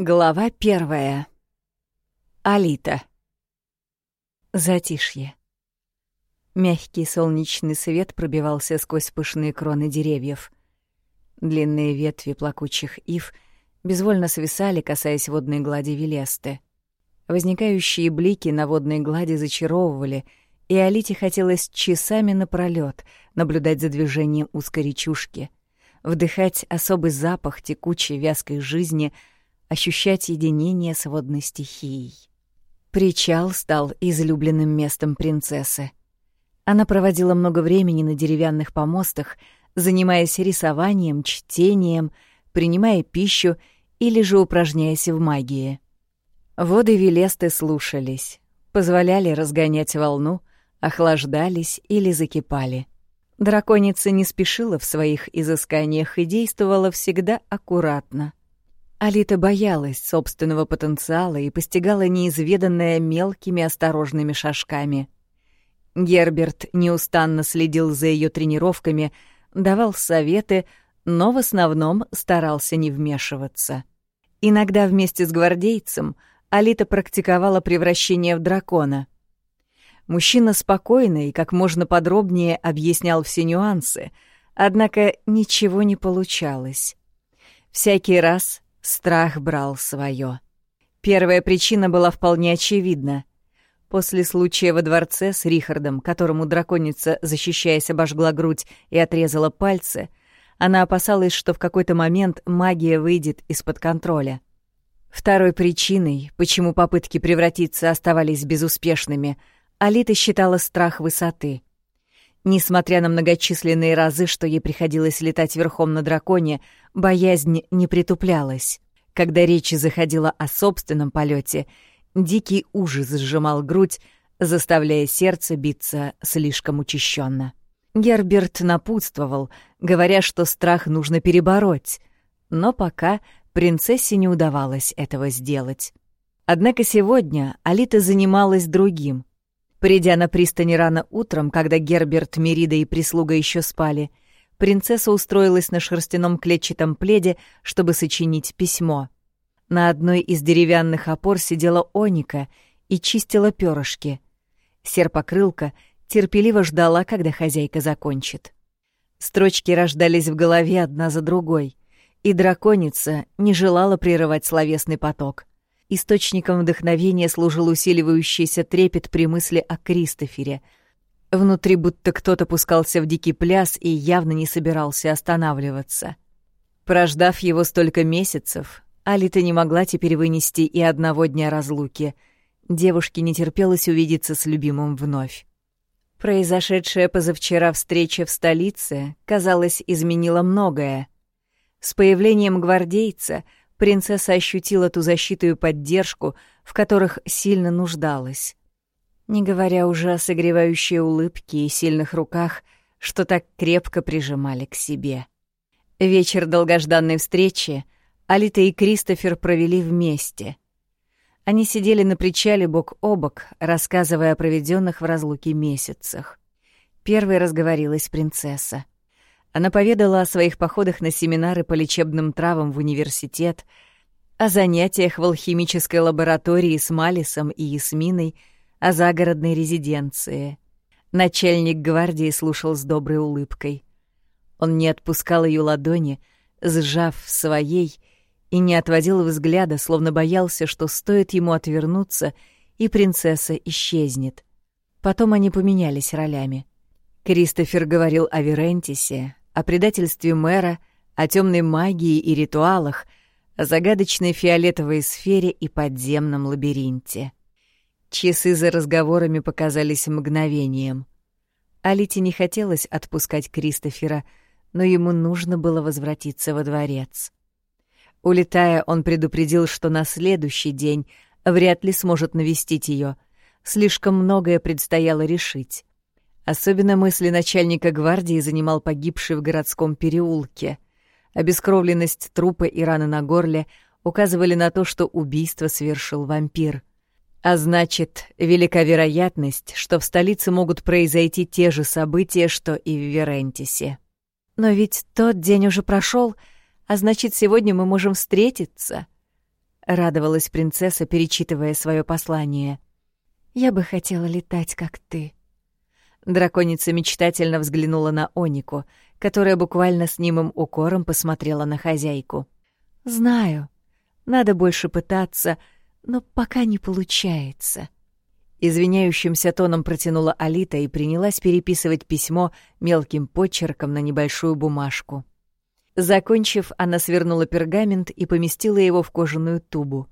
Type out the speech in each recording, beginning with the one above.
Глава первая. Алита. Затишье. Мягкий солнечный свет пробивался сквозь пышные кроны деревьев. Длинные ветви плакучих ив безвольно свисали, касаясь водной глади Велесты. Возникающие блики на водной глади зачаровывали, и Алите хотелось часами напролёт наблюдать за движением узкой речушки, вдыхать особый запах текучей вязкой жизни — ощущать единение с водной стихией. Причал стал излюбленным местом принцессы. Она проводила много времени на деревянных помостах, занимаясь рисованием, чтением, принимая пищу или же упражняясь в магии. Воды Велесты слушались, позволяли разгонять волну, охлаждались или закипали. Драконица не спешила в своих изысканиях и действовала всегда аккуратно. Алита боялась собственного потенциала и постигала неизведанное мелкими осторожными шажками. Герберт неустанно следил за ее тренировками, давал советы, но в основном старался не вмешиваться. Иногда вместе с гвардейцем Алита практиковала превращение в дракона. Мужчина спокойно и как можно подробнее объяснял все нюансы, однако ничего не получалось. Всякий раз Страх брал свое. Первая причина была вполне очевидна. После случая во дворце с Рихардом, которому драконица, защищаясь, обожгла грудь и отрезала пальцы, она опасалась, что в какой-то момент магия выйдет из-под контроля. Второй причиной, почему попытки превратиться оставались безуспешными, Алита считала страх высоты. Несмотря на многочисленные разы, что ей приходилось летать верхом на драконе, боязнь не притуплялась. Когда речь заходила о собственном полете, дикий ужас сжимал грудь, заставляя сердце биться слишком учащенно. Герберт напутствовал, говоря, что страх нужно перебороть, но пока принцессе не удавалось этого сделать. Однако сегодня Алита занималась другим. Придя на пристань рано утром, когда Герберт, Мерида и прислуга еще спали, принцесса устроилась на шерстяном клетчатом пледе, чтобы сочинить письмо. На одной из деревянных опор сидела Оника и чистила перышки. Серпокрылка терпеливо ждала, когда хозяйка закончит. Строчки рождались в голове одна за другой, и драконица не желала прерывать словесный поток. Источником вдохновения служил усиливающийся трепет при мысли о Кристофере. Внутри будто кто-то пускался в дикий пляс и явно не собирался останавливаться. Прождав его столько месяцев, Алита не могла теперь вынести и одного дня разлуки. Девушке не терпелось увидеться с любимым вновь. Произошедшая позавчера встреча в столице, казалось, изменила многое. С появлением гвардейца — принцесса ощутила ту защиту и поддержку, в которых сильно нуждалась. Не говоря уже о согревающей улыбке и сильных руках, что так крепко прижимали к себе. Вечер долгожданной встречи Алита и Кристофер провели вместе. Они сидели на причале бок о бок, рассказывая о проведенных в разлуке месяцах. Первой разговорилась принцесса — она поведала о своих походах на семинары по лечебным травам в университет, о занятиях в алхимической лаборатории с Малисом и Ясминой, о загородной резиденции. Начальник гвардии слушал с доброй улыбкой. Он не отпускал ее ладони, сжав своей, и не отводил взгляда, словно боялся, что стоит ему отвернуться, и принцесса исчезнет. Потом они поменялись ролями. Кристофер говорил о Верентисе, о предательстве мэра, о темной магии и ритуалах, о загадочной фиолетовой сфере и подземном лабиринте. Часы за разговорами показались мгновением. Алите не хотелось отпускать Кристофера, но ему нужно было возвратиться во дворец. Улетая, он предупредил, что на следующий день вряд ли сможет навестить ее. Слишком многое предстояло решить. Особенно мысли начальника гвардии занимал погибший в городском переулке. Обескровленность трупа и раны на горле указывали на то, что убийство совершил вампир. А значит, велика вероятность, что в столице могут произойти те же события, что и в Верентисе. Но ведь тот день уже прошел, а значит, сегодня мы можем встретиться. радовалась принцесса, перечитывая свое послание. «Я бы хотела летать, как ты». Драконица мечтательно взглянула на Онику, которая буквально с немым укором посмотрела на хозяйку. «Знаю, надо больше пытаться, но пока не получается». Извиняющимся тоном протянула Алита и принялась переписывать письмо мелким почерком на небольшую бумажку. Закончив, она свернула пергамент и поместила его в кожаную тубу.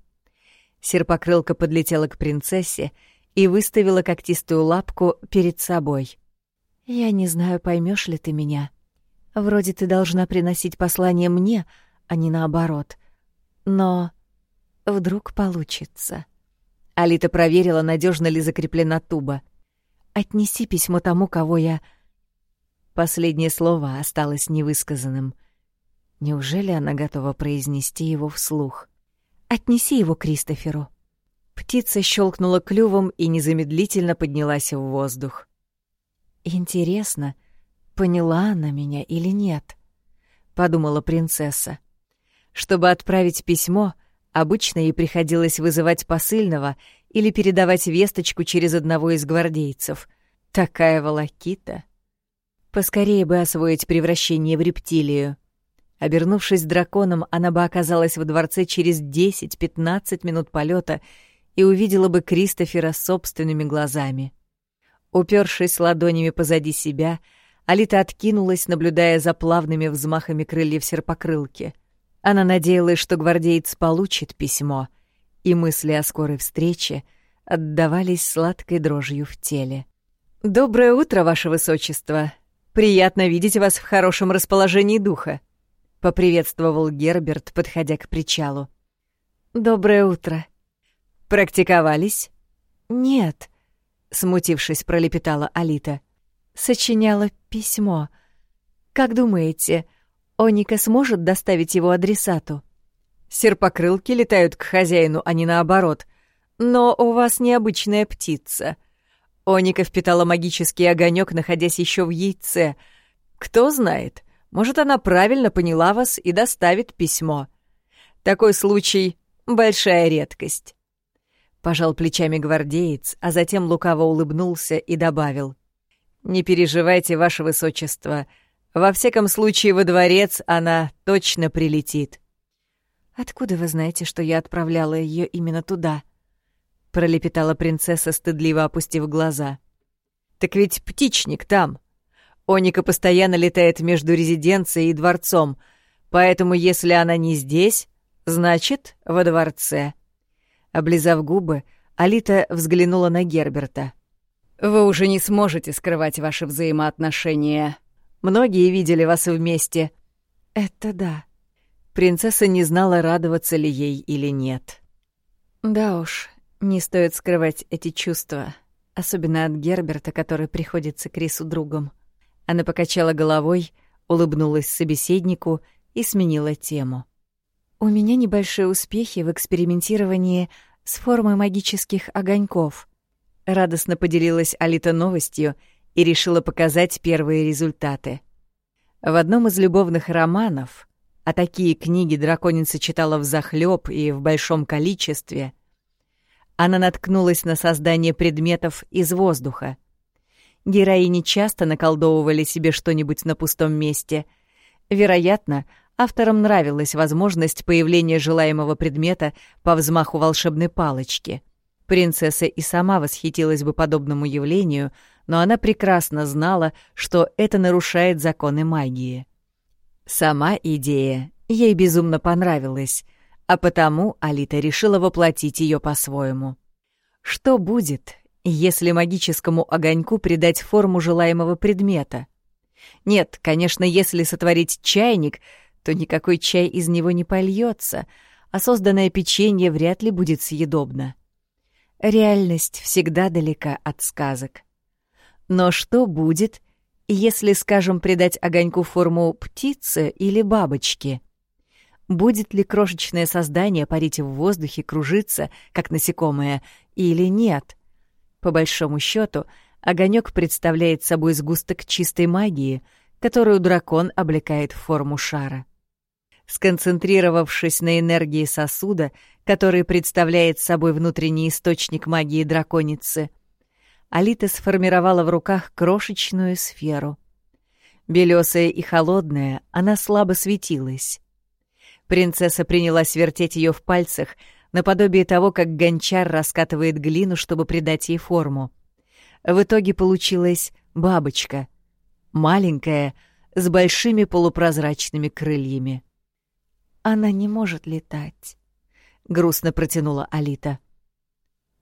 Серпокрылка подлетела к принцессе и выставила когтистую лапку перед собой. «Я не знаю, поймешь ли ты меня. Вроде ты должна приносить послание мне, а не наоборот. Но вдруг получится». Алита проверила, надежно ли закреплена туба. «Отнеси письмо тому, кого я...» Последнее слово осталось невысказанным. Неужели она готова произнести его вслух? «Отнеси его Кристоферу». Птица щелкнула клювом и незамедлительно поднялась в воздух. «Интересно, поняла она меня или нет?» — подумала принцесса. Чтобы отправить письмо, обычно ей приходилось вызывать посыльного или передавать весточку через одного из гвардейцев. Такая волокита. Поскорее бы освоить превращение в рептилию. Обернувшись драконом, она бы оказалась во дворце через 10-15 минут полета и увидела бы Кристофера собственными глазами. Упершись ладонями позади себя, Алита откинулась, наблюдая за плавными взмахами крыльев серпокрылки. Она надеялась, что гвардеец получит письмо, и мысли о скорой встрече отдавались сладкой дрожью в теле. «Доброе утро, Ваше Высочество! Приятно видеть вас в хорошем расположении духа!» — поприветствовал Герберт, подходя к причалу. «Доброе утро!» «Практиковались?» «Нет», — смутившись, пролепетала Алита. «Сочиняла письмо. Как думаете, Оника сможет доставить его адресату?» «Серпокрылки летают к хозяину, а не наоборот. Но у вас необычная птица. Оника впитала магический огонек, находясь еще в яйце. Кто знает, может, она правильно поняла вас и доставит письмо. Такой случай — большая редкость. Пожал плечами гвардеец, а затем лукаво улыбнулся и добавил. «Не переживайте, ваше высочество. Во всяком случае, во дворец она точно прилетит». «Откуда вы знаете, что я отправляла ее именно туда?» — пролепетала принцесса, стыдливо опустив глаза. «Так ведь птичник там. Оника постоянно летает между резиденцией и дворцом, поэтому если она не здесь, значит, во дворце». Облизав губы, Алита взглянула на Герберта. «Вы уже не сможете скрывать ваши взаимоотношения. Многие видели вас вместе». «Это да». Принцесса не знала, радоваться ли ей или нет. «Да уж, не стоит скрывать эти чувства, особенно от Герберта, который приходится Крису другом». Она покачала головой, улыбнулась собеседнику и сменила тему. «У меня небольшие успехи в экспериментировании с формой магических огоньков. Радостно поделилась Алита новостью и решила показать первые результаты. В одном из любовных романов, а такие книги драконица читала взахлёб и в большом количестве, она наткнулась на создание предметов из воздуха. Героини часто наколдовывали себе что-нибудь на пустом месте. Вероятно, Авторам нравилась возможность появления желаемого предмета по взмаху волшебной палочки. Принцесса и сама восхитилась бы подобному явлению, но она прекрасно знала, что это нарушает законы магии. Сама идея ей безумно понравилась, а потому Алита решила воплотить ее по-своему. Что будет, если магическому огоньку придать форму желаемого предмета? Нет, конечно, если сотворить чайник — то никакой чай из него не польется, а созданное печенье вряд ли будет съедобно. Реальность всегда далека от сказок. Но что будет, если, скажем, придать огоньку форму птицы или бабочки? Будет ли крошечное создание парить в воздухе, кружиться, как насекомое, или нет? По большому счету, огонек представляет собой сгусток чистой магии, которую дракон облекает в форму шара. Сконцентрировавшись на энергии сосуда, который представляет собой внутренний источник магии драконицы, Алита сформировала в руках крошечную сферу. Белёсая и холодная, она слабо светилась. Принцесса принялась вертеть ее в пальцах, наподобие того, как гончар раскатывает глину, чтобы придать ей форму. В итоге получилась бабочка. Маленькая, с большими полупрозрачными крыльями. «Она не может летать», — грустно протянула Алита.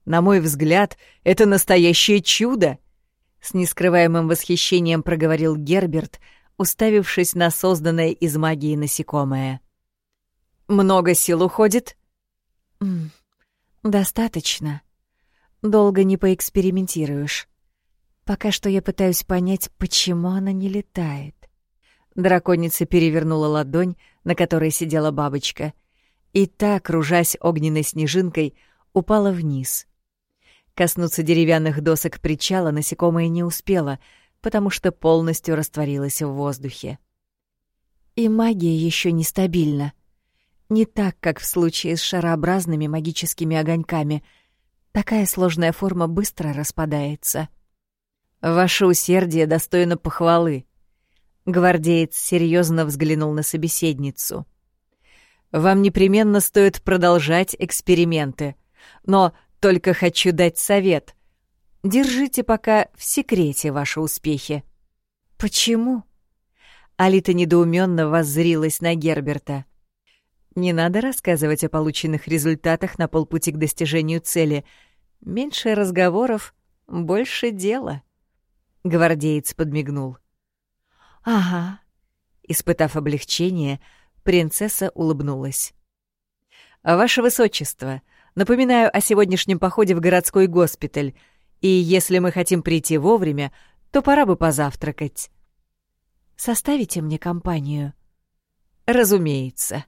«На мой взгляд, это настоящее чудо!» С нескрываемым восхищением проговорил Герберт, уставившись на созданное из магии насекомое. «Много сил уходит?» «Достаточно. Долго не поэкспериментируешь. Пока что я пытаюсь понять, почему она не летает». Драконица перевернула ладонь, на которой сидела бабочка, и та, кружась огненной снежинкой, упала вниз. Коснуться деревянных досок причала насекомое не успело, потому что полностью растворилось в воздухе. И магия еще нестабильна. Не так, как в случае с шарообразными магическими огоньками. Такая сложная форма быстро распадается. «Ваше усердие достойно похвалы», Гвардеец серьезно взглянул на собеседницу. «Вам непременно стоит продолжать эксперименты, но только хочу дать совет. Держите пока в секрете ваши успехи». «Почему?» Алита недоуменно воззрилась на Герберта. «Не надо рассказывать о полученных результатах на полпути к достижению цели. Меньше разговоров, больше дела». Гвардеец подмигнул. «Ага». Испытав облегчение, принцесса улыбнулась. «Ваше Высочество, напоминаю о сегодняшнем походе в городской госпиталь, и если мы хотим прийти вовремя, то пора бы позавтракать». «Составите мне компанию?» «Разумеется».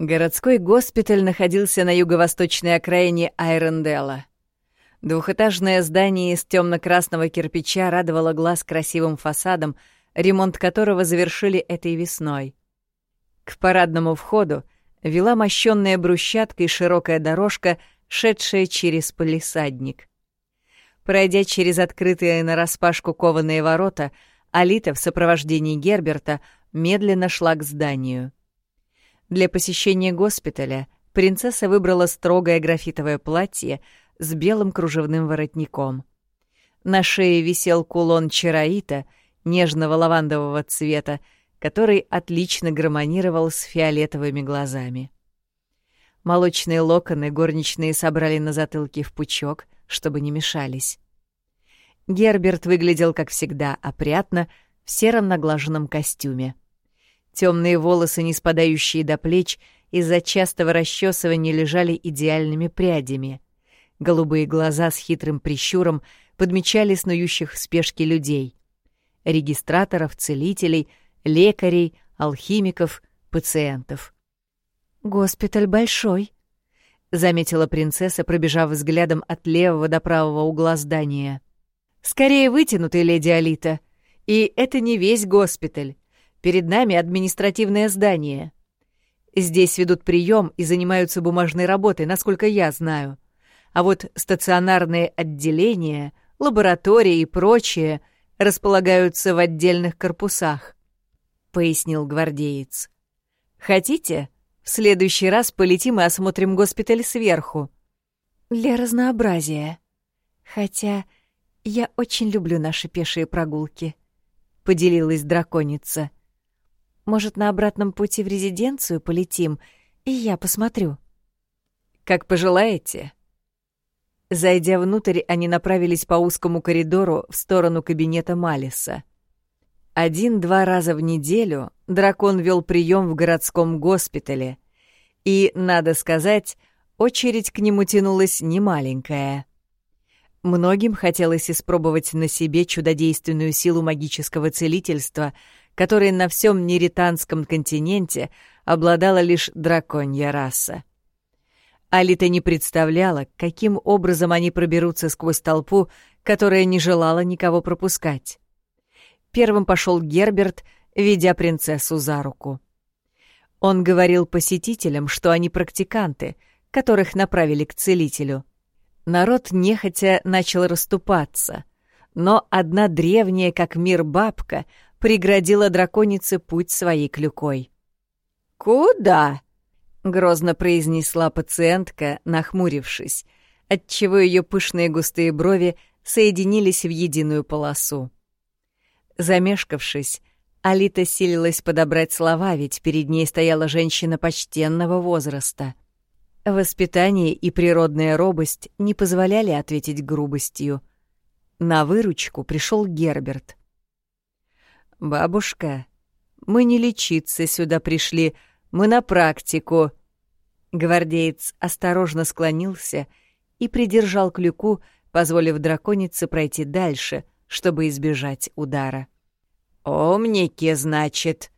Городской госпиталь находился на юго-восточной окраине Айренделла. Двухэтажное здание из темно-красного кирпича радовало глаз красивым фасадом, ремонт которого завершили этой весной. К парадному входу вела мощенная брусчаткой широкая дорожка, шедшая через полисадник. Пройдя через открытые нараспашку кованые ворота, Алита в сопровождении Герберта медленно шла к зданию. Для посещения госпиталя принцесса выбрала строгое графитовое платье с белым кружевным воротником. На шее висел кулон чараита нежного лавандового цвета, который отлично гармонировал с фиолетовыми глазами. Молочные локоны горничные собрали на затылке в пучок, чтобы не мешались. Герберт выглядел, как всегда, опрятно, в сером наглаженном костюме. Темные волосы, не спадающие до плеч, из-за частого расчесывания лежали идеальными прядями. Голубые глаза с хитрым прищуром подмечали снующих в спешке людей. Регистраторов, целителей, лекарей, алхимиков, пациентов. «Госпиталь большой», — заметила принцесса, пробежав взглядом от левого до правого угла здания. «Скорее вытянутый, леди Алита. И это не весь госпиталь. Перед нами административное здание. Здесь ведут прием и занимаются бумажной работой, насколько я знаю а вот стационарные отделения, лаборатории и прочее располагаются в отдельных корпусах», — пояснил гвардеец. «Хотите, в следующий раз полетим и осмотрим госпиталь сверху?» «Для разнообразия. Хотя я очень люблю наши пешие прогулки», — поделилась драконица. «Может, на обратном пути в резиденцию полетим, и я посмотрю?» «Как пожелаете», Зайдя внутрь, они направились по узкому коридору в сторону кабинета Малиса. Один-два раза в неделю дракон вел прием в городском госпитале, и, надо сказать, очередь к нему тянулась немаленькая. Многим хотелось испробовать на себе чудодейственную силу магического целительства, которой на всем неританском континенте обладала лишь драконья раса. Алита не представляла, каким образом они проберутся сквозь толпу, которая не желала никого пропускать. Первым пошел Герберт, ведя принцессу за руку. Он говорил посетителям, что они практиканты, которых направили к целителю. Народ нехотя начал расступаться, но одна древняя, как мир бабка, преградила драконице путь своей клюкой. «Куда?» — грозно произнесла пациентка, нахмурившись, отчего ее пышные густые брови соединились в единую полосу. Замешкавшись, Алита силилась подобрать слова, ведь перед ней стояла женщина почтенного возраста. Воспитание и природная робость не позволяли ответить грубостью. На выручку пришел Герберт. «Бабушка, мы не лечиться сюда пришли, мы на практику». Гвардеец осторожно склонился и придержал клюку, позволив драконице пройти дальше, чтобы избежать удара. «Умники, значит.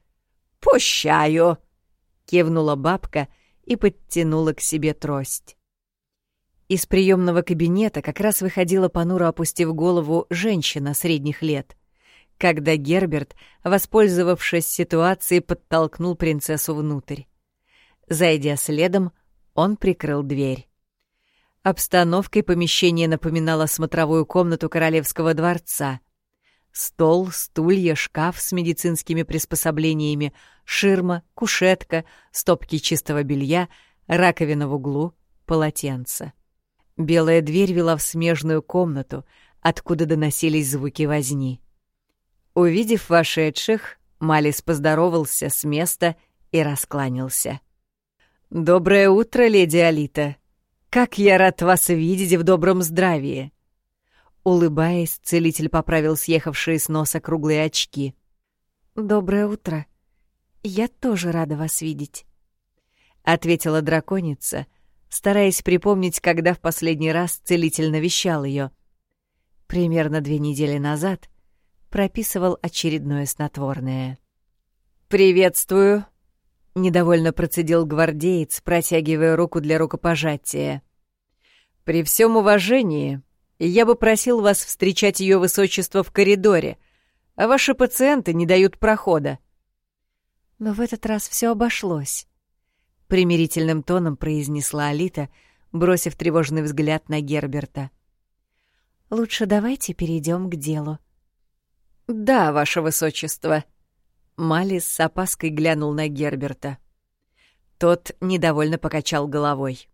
Пущаю!» — кивнула бабка и подтянула к себе трость. Из приемного кабинета как раз выходила понуро опустив голову женщина средних лет, когда Герберт, воспользовавшись ситуацией, подтолкнул принцессу внутрь. Зайдя следом, он прикрыл дверь. Обстановкой помещение напоминало смотровую комнату королевского дворца. Стол, стулья, шкаф с медицинскими приспособлениями, ширма, кушетка, стопки чистого белья, раковина в углу, полотенце. Белая дверь вела в смежную комнату, откуда доносились звуки возни. Увидев вошедших, Малис поздоровался с места и раскланялся. «Доброе утро, леди Алита!» Как я рад вас видеть в добром здравии!» Улыбаясь, целитель поправил съехавшие с носа круглые очки. «Доброе утро. Я тоже рада вас видеть», — ответила драконица, стараясь припомнить, когда в последний раз целитель навещал ее. Примерно две недели назад прописывал очередное снотворное. «Приветствую!» — недовольно процедил гвардеец, протягивая руку для рукопожатия. «При всем уважении, я бы просил вас встречать ее высочество в коридоре, а ваши пациенты не дают прохода». «Но в этот раз все обошлось», — примирительным тоном произнесла Алита, бросив тревожный взгляд на Герберта. «Лучше давайте перейдем к делу». «Да, ваше высочество», Малис с опаской глянул на Герберта. Тот недовольно покачал головой.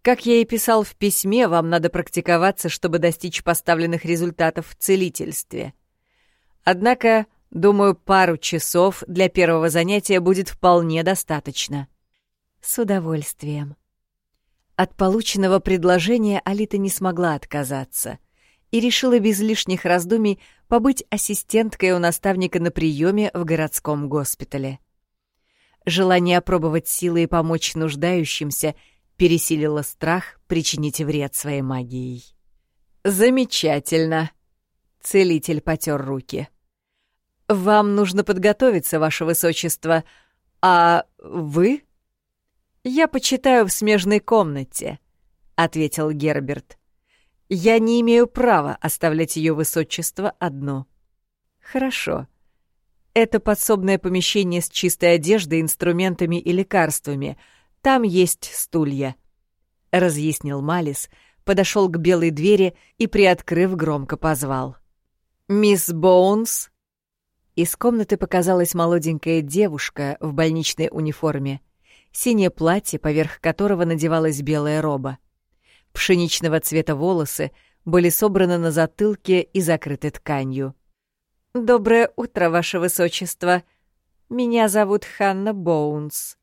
«Как я и писал в письме, вам надо практиковаться, чтобы достичь поставленных результатов в целительстве. Однако, думаю, пару часов для первого занятия будет вполне достаточно». «С удовольствием». От полученного предложения Алита не смогла отказаться и решила без лишних раздумий побыть ассистенткой у наставника на приеме в городском госпитале. Желание опробовать силы и помочь нуждающимся пересилило страх причинить вред своей магией. «Замечательно!» — целитель потер руки. «Вам нужно подготовиться, ваше высочество. А вы?» «Я почитаю в смежной комнате», — ответил Герберт. Я не имею права оставлять ее высочество одно. Хорошо. Это подсобное помещение с чистой одеждой, инструментами и лекарствами. Там есть стулья. Разъяснил Малис, подошел к белой двери и, приоткрыв, громко позвал. «Мисс Боунс?» Из комнаты показалась молоденькая девушка в больничной униформе, синее платье, поверх которого надевалась белая роба. Пшеничного цвета волосы были собраны на затылке и закрыты тканью. «Доброе утро, Ваше Высочество! Меня зовут Ханна Боунс».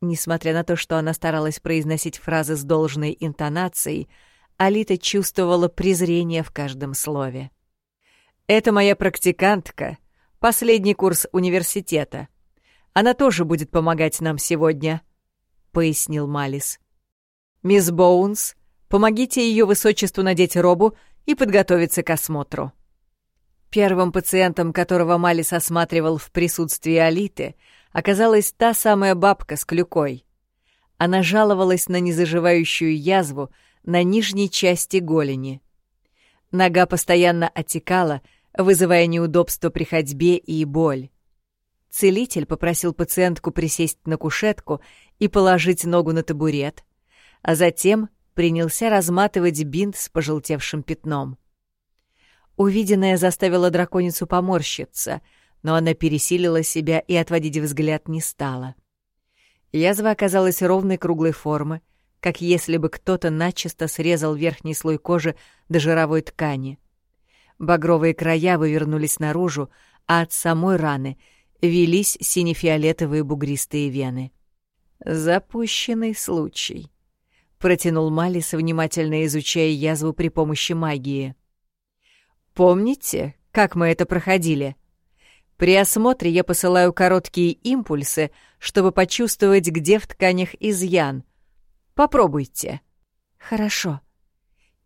Несмотря на то, что она старалась произносить фразы с должной интонацией, Алита чувствовала презрение в каждом слове. «Это моя практикантка, последний курс университета. Она тоже будет помогать нам сегодня», — пояснил Малис. «Мисс Боунс Помогите ее высочеству надеть робу и подготовиться к осмотру. Первым пациентом, которого Малис осматривал в присутствии Алиты, оказалась та самая бабка с клюкой. Она жаловалась на незаживающую язву на нижней части голени. Нога постоянно отекала, вызывая неудобства при ходьбе и боль. Целитель попросил пациентку присесть на кушетку и положить ногу на табурет, а затем принялся разматывать бинт с пожелтевшим пятном. Увиденное заставило драконицу поморщиться, но она пересилила себя и отводить взгляд не стала. Язва оказалась ровной круглой формы, как если бы кто-то начисто срезал верхний слой кожи до жировой ткани. Багровые края вывернулись наружу, а от самой раны — велись сине-фиолетовые бугристые вены. «Запущенный случай», — протянул Малис, внимательно изучая язву при помощи магии. «Помните, как мы это проходили?» При осмотре я посылаю короткие импульсы, чтобы почувствовать, где в тканях изъян. Попробуйте. Хорошо,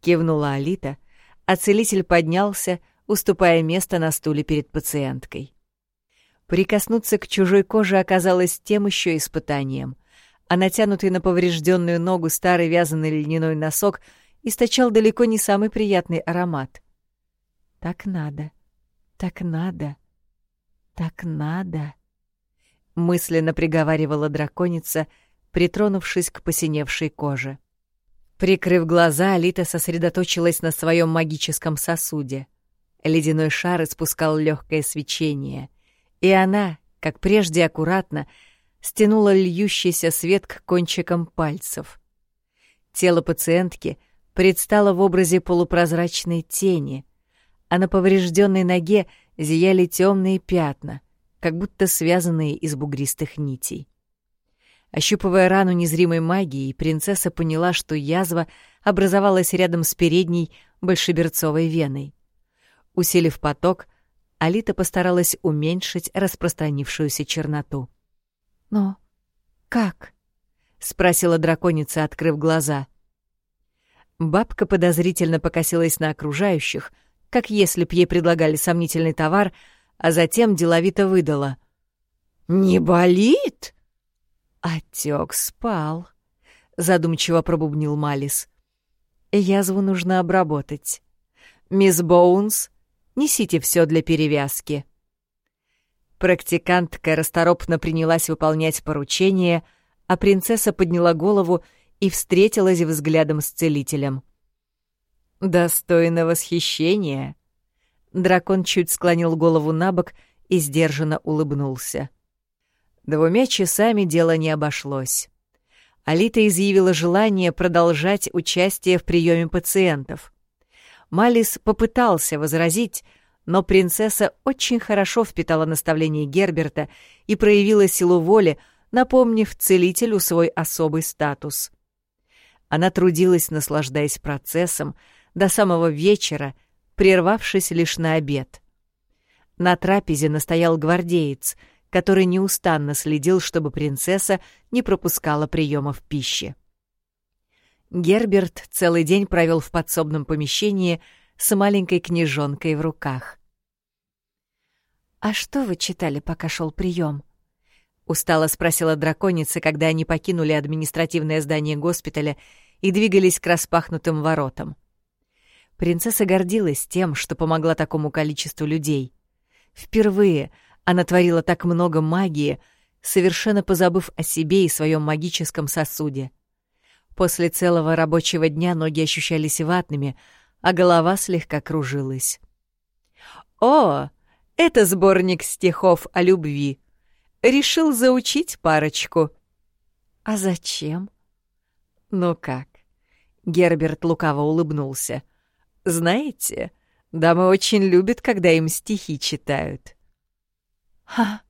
кивнула Алита, а целитель поднялся, уступая место на стуле перед пациенткой. Прикоснуться к чужой коже оказалось тем еще испытанием, а натянутый на поврежденную ногу старый вязаный льняной носок источал далеко не самый приятный аромат. «Так надо, так надо, так надо», — мысленно приговаривала драконица, притронувшись к посиневшей коже. Прикрыв глаза, Алита сосредоточилась на своем магическом сосуде. Ледяной шар испускал легкое свечение — и она, как прежде аккуратно, стянула льющийся свет к кончикам пальцев. Тело пациентки предстало в образе полупрозрачной тени, а на поврежденной ноге зияли темные пятна, как будто связанные из бугристых нитей. Ощупывая рану незримой магией, принцесса поняла, что язва образовалась рядом с передней большеберцовой веной. Усилив поток, Алита постаралась уменьшить распространившуюся черноту. «Но как?» — спросила драконица, открыв глаза. Бабка подозрительно покосилась на окружающих, как если б ей предлагали сомнительный товар, а затем деловито выдала. «Не болит?» «Отек спал», — задумчиво пробубнил Малис. «Язву нужно обработать. Мисс Боунс, Несите все для перевязки». Практикантка расторопно принялась выполнять поручение, а принцесса подняла голову и встретилась взглядом с целителем. «Достойно восхищения!» Дракон чуть склонил голову на бок и сдержанно улыбнулся. Двумя часами дело не обошлось. Алита изъявила желание продолжать участие в приеме пациентов. Малис попытался возразить, но принцесса очень хорошо впитала наставление Герберта и проявила силу воли, напомнив целителю свой особый статус. Она трудилась, наслаждаясь процессом, до самого вечера, прервавшись лишь на обед. На трапезе настоял гвардеец, который неустанно следил, чтобы принцесса не пропускала приемов пищи. Герберт целый день провел в подсобном помещении с маленькой книжонкой в руках. «А что вы читали, пока шел прием? устало спросила драконица, когда они покинули административное здание госпиталя и двигались к распахнутым воротам. Принцесса гордилась тем, что помогла такому количеству людей. Впервые она творила так много магии, совершенно позабыв о себе и своем магическом сосуде. После целого рабочего дня ноги ощущались ватными, а голова слегка кружилась. «О, это сборник стихов о любви. Решил заучить парочку». «А зачем?» «Ну как?» Герберт лукаво улыбнулся. «Знаете, дамы очень любят, когда им стихи читают». «Ха!»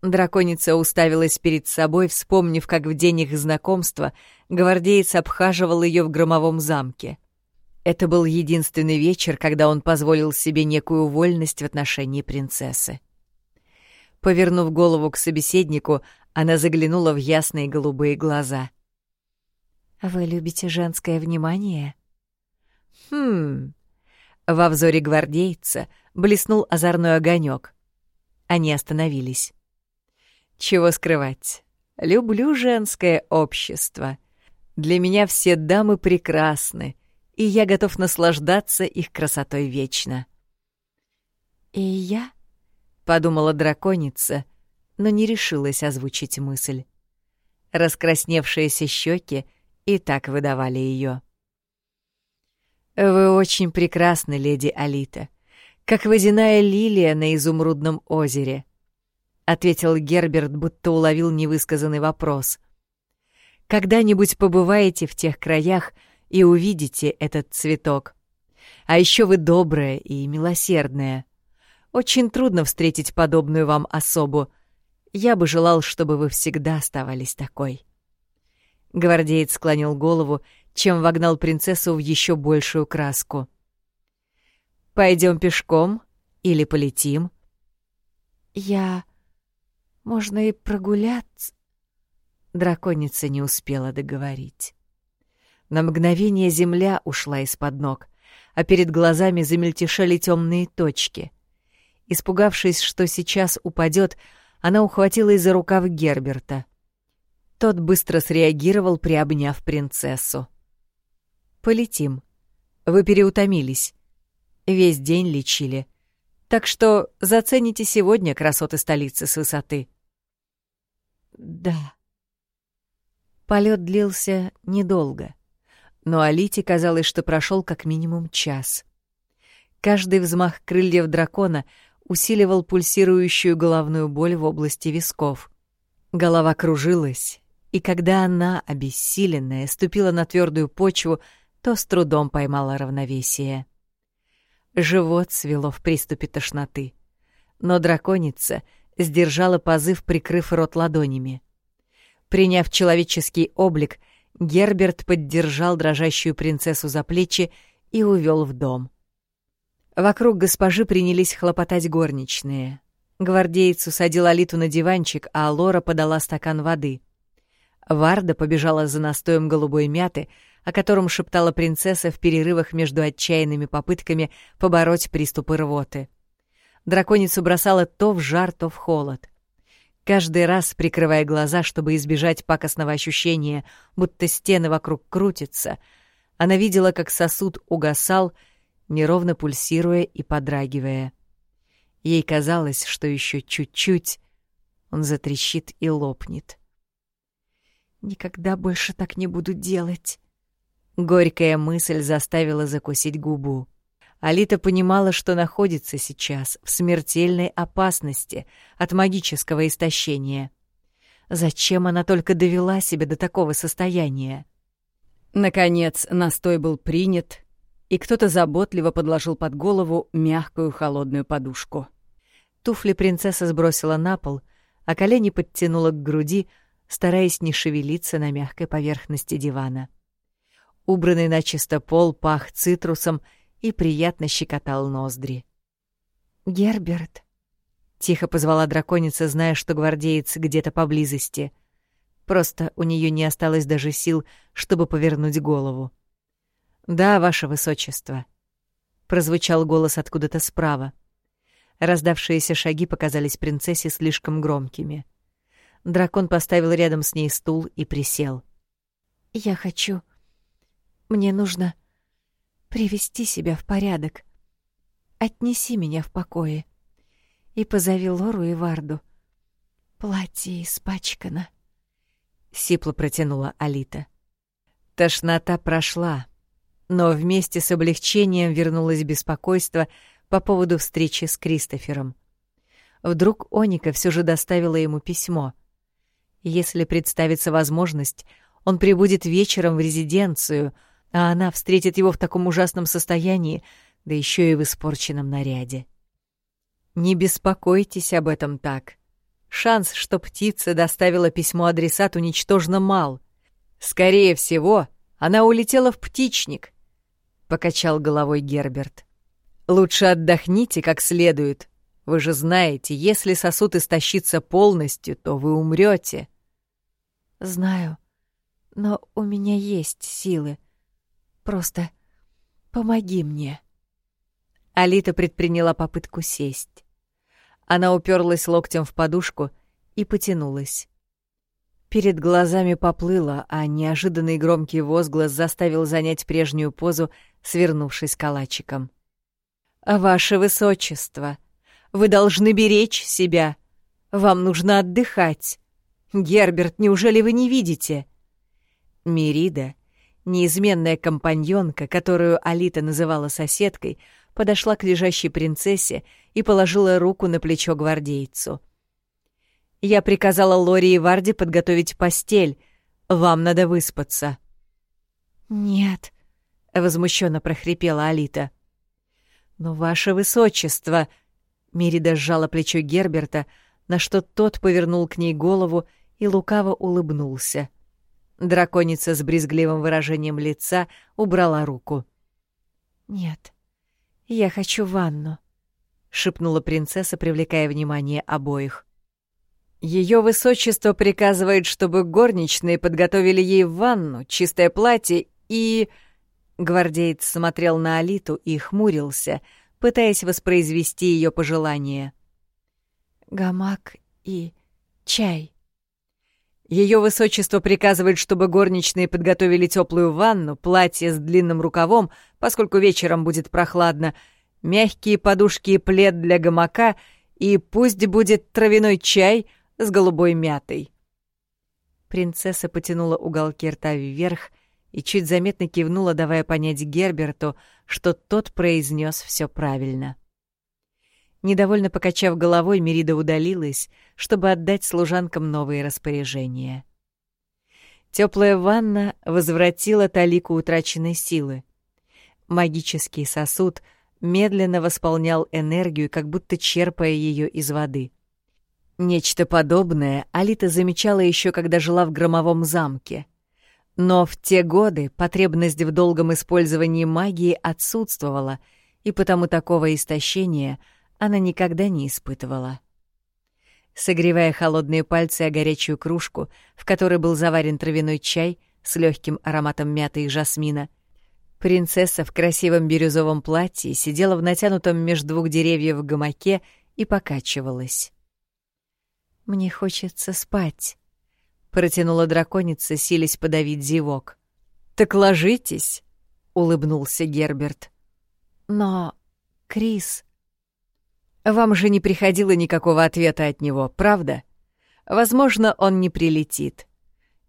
Драконица уставилась перед собой, вспомнив, как в день их знакомства гвардеец обхаживал ее в громовом замке. Это был единственный вечер, когда он позволил себе некую вольность в отношении принцессы. Повернув голову к собеседнику, она заглянула в ясные голубые глаза. «Вы любите женское внимание?» «Хм...» Во взоре гвардейца блеснул озорной огонек. Они остановились. Чего скрывать? Люблю женское общество. Для меня все дамы прекрасны, и я готов наслаждаться их красотой вечно. «И я?» — подумала драконица, но не решилась озвучить мысль. Раскрасневшиеся щеки и так выдавали ее. «Вы очень прекрасны, леди Алита, как водяная лилия на изумрудном озере», — ответил Герберт, будто уловил невысказанный вопрос. «Когда-нибудь побываете в тех краях и увидите этот цветок. А еще вы добрая и милосердная. Очень трудно встретить подобную вам особу. Я бы желал, чтобы вы всегда оставались такой». Гвардеец склонил голову, чем вогнал принцессу в еще большую краску. Пойдем пешком или полетим? Я... Можно и прогуляться. Драконица не успела договорить. На мгновение земля ушла из-под ног, а перед глазами замельтешали темные точки. Испугавшись, что сейчас упадет, она ухватилась за рукав Герберта. Тот быстро среагировал, приобняв принцессу. «Полетим. Вы переутомились. Весь день лечили. Так что зацените сегодня красоты столицы с высоты». «Да». Полет длился недолго но Алите казалось, что прошел как минимум час. Каждый взмах крыльев дракона усиливал пульсирующую головную боль в области висков. Голова кружилась, и когда она, обессиленная, ступила на твердую почву, то с трудом поймала равновесие. Живот свело в приступе тошноты, но драконица сдержала позыв, прикрыв рот ладонями. Приняв человеческий облик, Герберт поддержал дрожащую принцессу за плечи и увел в дом. Вокруг госпожи принялись хлопотать горничные. Гвардеец усадил Алиту на диванчик, а Лора подала стакан воды. Варда побежала за настоем голубой мяты, о котором шептала принцесса в перерывах между отчаянными попытками побороть приступы рвоты. Драконицу бросала то в жар, то в холод. Каждый раз, прикрывая глаза, чтобы избежать пакостного ощущения, будто стены вокруг крутятся, она видела, как сосуд угасал, неровно пульсируя и подрагивая. Ей казалось, что еще чуть-чуть он затрещит и лопнет. «Никогда больше так не буду делать», — горькая мысль заставила закусить губу. Алита понимала, что находится сейчас в смертельной опасности от магического истощения. Зачем она только довела себя до такого состояния? Наконец, настой был принят, и кто-то заботливо подложил под голову мягкую холодную подушку. Туфли принцесса сбросила на пол, а колени подтянула к груди, стараясь не шевелиться на мягкой поверхности дивана. Убранный начисто пол пах цитрусом — и приятно щекотал ноздри. «Герберт», — тихо позвала драконица, зная, что гвардеец где-то поблизости. Просто у нее не осталось даже сил, чтобы повернуть голову. «Да, ваше высочество», — прозвучал голос откуда-то справа. Раздавшиеся шаги показались принцессе слишком громкими. Дракон поставил рядом с ней стул и присел. «Я хочу... Мне нужно...» привести себя в порядок. Отнеси меня в покое и позови Лору и Варду. Платье испачкано. Сипло протянула Алита. Тошнота прошла, но вместе с облегчением вернулось беспокойство по поводу встречи с Кристофером. Вдруг Оника все же доставила ему письмо. Если представится возможность, он прибудет вечером в резиденцию — а она встретит его в таком ужасном состоянии, да еще и в испорченном наряде. Не беспокойтесь об этом так. Шанс, что птица доставила письмо адресату, ничтожно мал. Скорее всего, она улетела в птичник, — покачал головой Герберт. Лучше отдохните как следует. Вы же знаете, если сосуд истощится полностью, то вы умрете. Знаю, но у меня есть силы. Просто помоги мне». Алита предприняла попытку сесть. Она уперлась локтем в подушку и потянулась. Перед глазами поплыла, а неожиданный громкий возглас заставил занять прежнюю позу, свернувшись калачиком. «Ваше высочество, вы должны беречь себя. Вам нужно отдыхать. Герберт, неужели вы не видите?» Мирида, неизменная компаньонка, которую Алита называла соседкой, подошла к лежащей принцессе и положила руку на плечо гвардейцу. «Я приказала Лори и Варди подготовить постель. Вам надо выспаться». «Нет», — возмущенно прохрипела Алита. «Но, ваше высочество...» Мирида сжала плечо Герберта, на что тот повернул к ней голову и лукаво улыбнулся. Драконица с брезгливым выражением лица убрала руку. «Нет, я хочу ванну», — шепнула принцесса, привлекая внимание обоих. Ее высочество приказывает, чтобы горничные подготовили ей ванну, чистое платье и...» Гвардеец смотрел на Алиту и хмурился, пытаясь воспроизвести ее пожелание. «Гамак и чай». Ее высочество приказывает, чтобы горничные подготовили теплую ванну, платье с длинным рукавом, поскольку вечером будет прохладно, мягкие подушки и плед для гамака, и пусть будет травяной чай с голубой мятой. Принцесса потянула уголки рта вверх и чуть заметно кивнула, давая понять Герберту, что тот произнес все правильно. Недовольно покачав головой, Мерида удалилась, чтобы отдать служанкам новые распоряжения. Теплая ванна возвратила Талику утраченной силы. Магический сосуд медленно восполнял энергию, как будто черпая ее из воды. Нечто подобное Алита замечала еще, когда жила в громовом замке — но в те годы потребность в долгом использовании магии отсутствовала, и потому такого истощения она никогда не испытывала. Согревая холодные пальцы о горячую кружку, в которой был заварен травяной чай с легким ароматом мяты и жасмина, принцесса в красивом бирюзовом платье сидела в натянутом между двух деревьев гамаке и покачивалась. «Мне хочется спать», — протянула драконица, силясь подавить зевок. «Так ложитесь», — улыбнулся Герберт. «Но, Крис...» «Вам же не приходило никакого ответа от него, правда? Возможно, он не прилетит.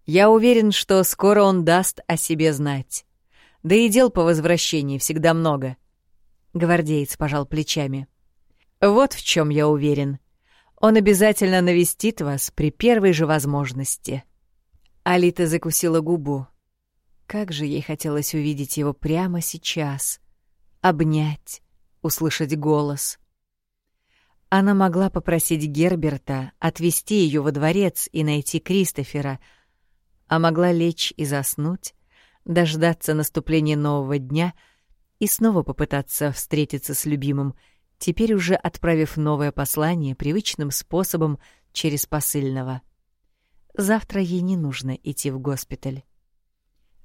Я уверен, что скоро он даст о себе знать. Да и дел по возвращении всегда много». Гвардеец пожал плечами. «Вот в чем я уверен. Он обязательно навестит вас при первой же возможности». Алита закусила губу. Как же ей хотелось увидеть его прямо сейчас. Обнять, услышать голос. Она могла попросить Герберта отвезти ее во дворец и найти Кристофера, а могла лечь и заснуть, дождаться наступления нового дня и снова попытаться встретиться с любимым — теперь уже отправив новое послание привычным способом через посыльного. Завтра ей не нужно идти в госпиталь.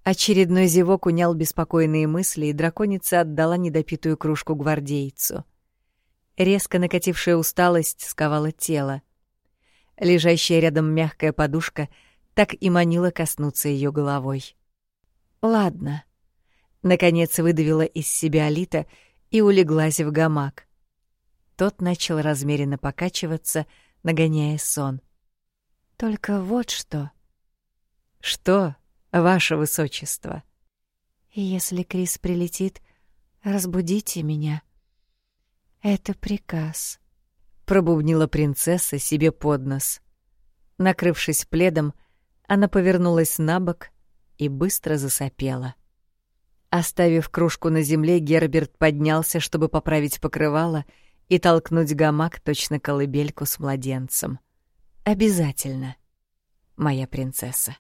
Очередной зевок унял беспокойные мысли, и драконица отдала недопитую кружку гвардейцу. Резко накатившая усталость сковала тело. Лежащая рядом мягкая подушка так и манила коснуться ее головой. «Ладно», — наконец выдавила из себя Алита и улеглась в гамак. Тот начал размеренно покачиваться, нагоняя сон. «Только вот что...» «Что, ваше высочество?» «Если Крис прилетит, разбудите меня. Это приказ», — пробубнила принцесса себе под нос. Накрывшись пледом, она повернулась на бок и быстро засопела. Оставив кружку на земле, Герберт поднялся, чтобы поправить покрывало — и толкнуть гамак точно колыбельку с младенцем. Обязательно, моя принцесса.